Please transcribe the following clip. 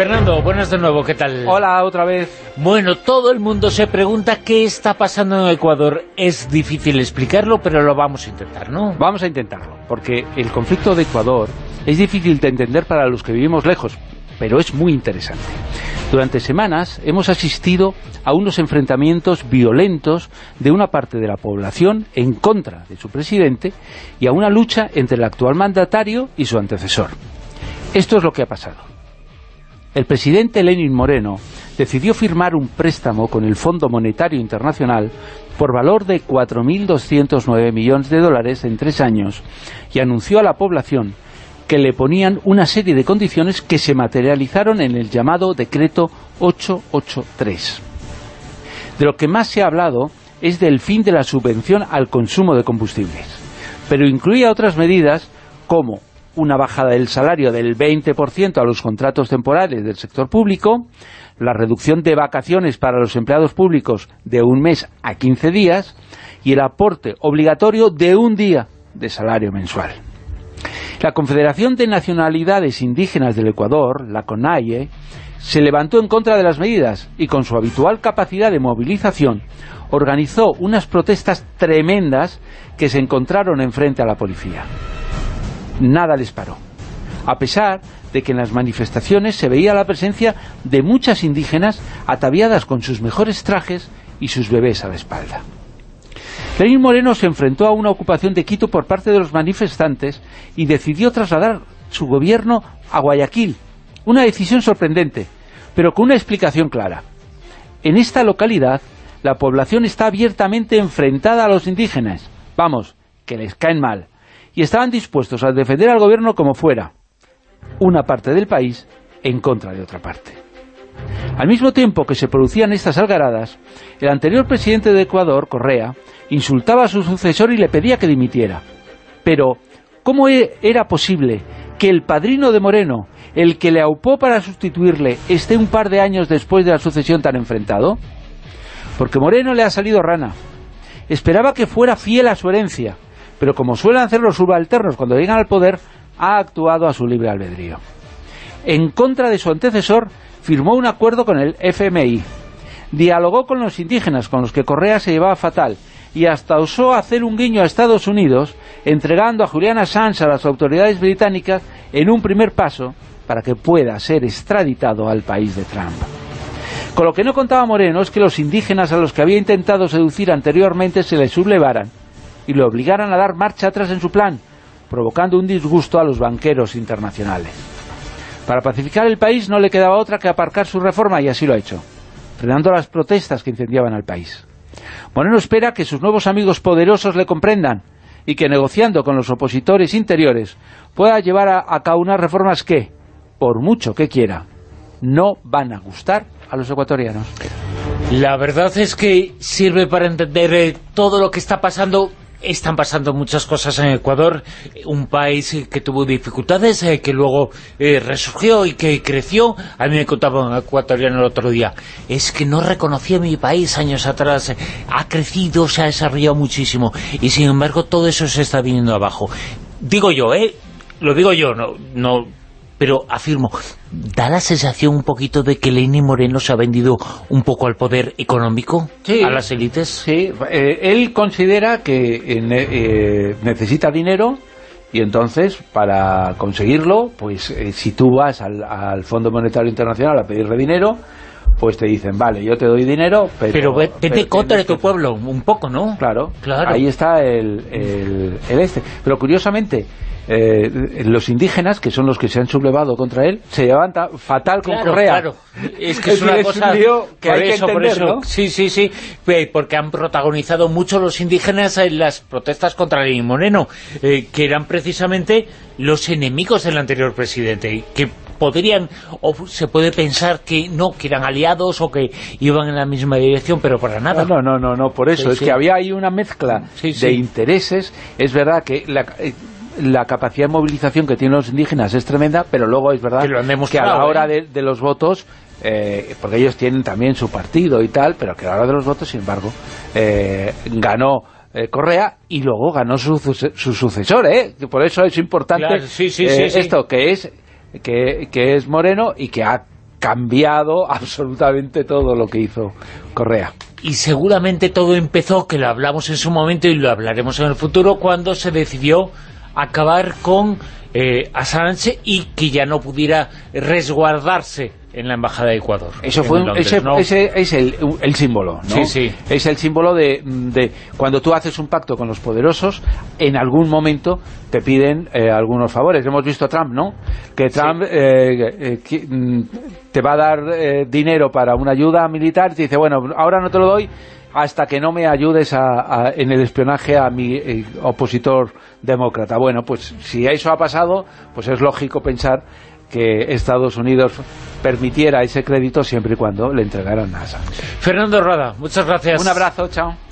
Fernando, buenas de nuevo, ¿qué tal? Hola, otra vez. Bueno, todo el mundo se pregunta qué está pasando en Ecuador. Es difícil explicarlo, pero lo vamos a intentar, ¿no? Vamos a intentarlo, porque el conflicto de Ecuador es difícil de entender para los que vivimos lejos, pero es muy interesante. Durante semanas hemos asistido a unos enfrentamientos violentos de una parte de la población en contra de su presidente y a una lucha entre el actual mandatario y su antecesor. Esto es lo que ha pasado el presidente Lenin Moreno decidió firmar un préstamo con el Fondo Monetario Internacional por valor de 4.209 millones de dólares en tres años y anunció a la población que le ponían una serie de condiciones que se materializaron en el llamado Decreto 883. De lo que más se ha hablado es del fin de la subvención al consumo de combustibles, pero incluía otras medidas como una bajada del salario del 20% a los contratos temporales del sector público, la reducción de vacaciones para los empleados públicos de un mes a 15 días y el aporte obligatorio de un día de salario mensual. La Confederación de Nacionalidades Indígenas del Ecuador, la CONAIE, se levantó en contra de las medidas y con su habitual capacidad de movilización organizó unas protestas tremendas que se encontraron enfrente a la policía nada les paró. A pesar de que en las manifestaciones se veía la presencia de muchas indígenas ataviadas con sus mejores trajes y sus bebés a la espalda. Lenín Moreno se enfrentó a una ocupación de Quito por parte de los manifestantes y decidió trasladar su gobierno a Guayaquil. Una decisión sorprendente, pero con una explicación clara. En esta localidad, la población está abiertamente enfrentada a los indígenas. Vamos, que les caen mal y estaban dispuestos a defender al gobierno como fuera, una parte del país en contra de otra parte. Al mismo tiempo que se producían estas algaradas, el anterior presidente de Ecuador, Correa, insultaba a su sucesor y le pedía que dimitiera. Pero, ¿cómo e-, era posible que el padrino de Moreno, el que le aupó para sustituirle, esté un par de años después de la sucesión tan enfrentado? Porque Moreno le ha salido rana. Esperaba que fuera fiel a su herencia, pero como suelen hacer los subalternos cuando llegan al poder, ha actuado a su libre albedrío. En contra de su antecesor, firmó un acuerdo con el FMI, dialogó con los indígenas con los que Correa se llevaba fatal y hasta osó hacer un guiño a Estados Unidos entregando a Julian Assange a las autoridades británicas en un primer paso para que pueda ser extraditado al país de Trump. Con lo que no contaba Moreno es que los indígenas a los que había intentado seducir anteriormente se les sublevaran y lo obligaran a dar marcha atrás en su plan, provocando un disgusto a los banqueros internacionales. Para pacificar el país no le quedaba otra que aparcar su reforma y así lo ha hecho, frenando las protestas que incendiaban al país. Moreno espera que sus nuevos amigos poderosos le comprendan y que negociando con los opositores interiores pueda llevar a, a cabo unas reformas que, por mucho que quiera, no van a gustar a los ecuatorianos. La verdad es que sirve para entender eh, todo lo que está pasando están pasando muchas cosas en Ecuador, un país que tuvo dificultades, eh, que luego eh, resurgió y que creció. A mí me contaba un ecuatoriano el otro día, es que no reconocía mi país años atrás, ha crecido, se ha desarrollado muchísimo, y sin embargo todo eso se está viniendo abajo. Digo yo, ¿eh? Lo digo yo, no, no pero afirmo, da la sensación un poquito de que Lenín Moreno se ha vendido un poco al poder económico, a las élites. Sí, eh, él considera que eh, eh, necesita dinero y entonces para conseguirlo, pues si tú vas al, al, Fondo Monetario Internacional a pedirle dinero, pues te dicen, vale, yo te doy dinero, pero... Pero vete contra de tu pueblo, un poco, ¿no? Claro, claro. ahí está el, el, el este. Pero curiosamente, eh, los indígenas, que son los que se han sublevado contra él, se llevan fatal con Correa. Claro, es que es, una cosa que hay que entender, ¿no? Sí, sí, sí, porque han protagonizado mucho los indígenas en las protestas contra Lenín Moreno, eh, que eran precisamente los enemigos del anterior presidente, que podrían, o se puede pensar que no, que eran aliados o que iban en la misma dirección, pero para nada. No, no, no, no, por eso, es que había ahí una mezcla de intereses, es verdad que la, eh, la capacidad de movilización que tienen los indígenas es tremenda, pero luego es verdad que, a la hora ¿eh? de, los votos, eh, porque ellos tienen también su partido y tal, pero que a la hora de los votos, sin embargo, eh, ganó Correa y luego ganó su, su sucesor, ¿eh? Por eso es importante esto, que es, que, es Moreno y que ha cambiado absolutamente todo lo que hizo Correa. Y seguramente todo empezó, que lo hablamos en su momento y lo hablaremos en el futuro, cuando se decidió acabar con eh, Assange y que ya no pudiera resguardarse en la Embajada de Ecuador. Eso fue ese, es el, símbolo, ¿no? Sí, sí. Es el símbolo de, cuando tú haces un pacto con los poderosos, en algún momento te piden eh, algunos favores. Hemos visto a Trump, ¿no? Que Trump eh, mm, te va a dar dinero para una ayuda militar y te dice, bueno, ahora no te lo doy hasta que no me ayudes en el espionaje a mi eh, opositor demócrata. Bueno, pues si eso ha pasado, pues es lógico pensar que Estados Unidos permitiera ese crédito siempre y cuando le entregaran a Assange. Fernando Rada, muchas gracias. Un abrazo, chao.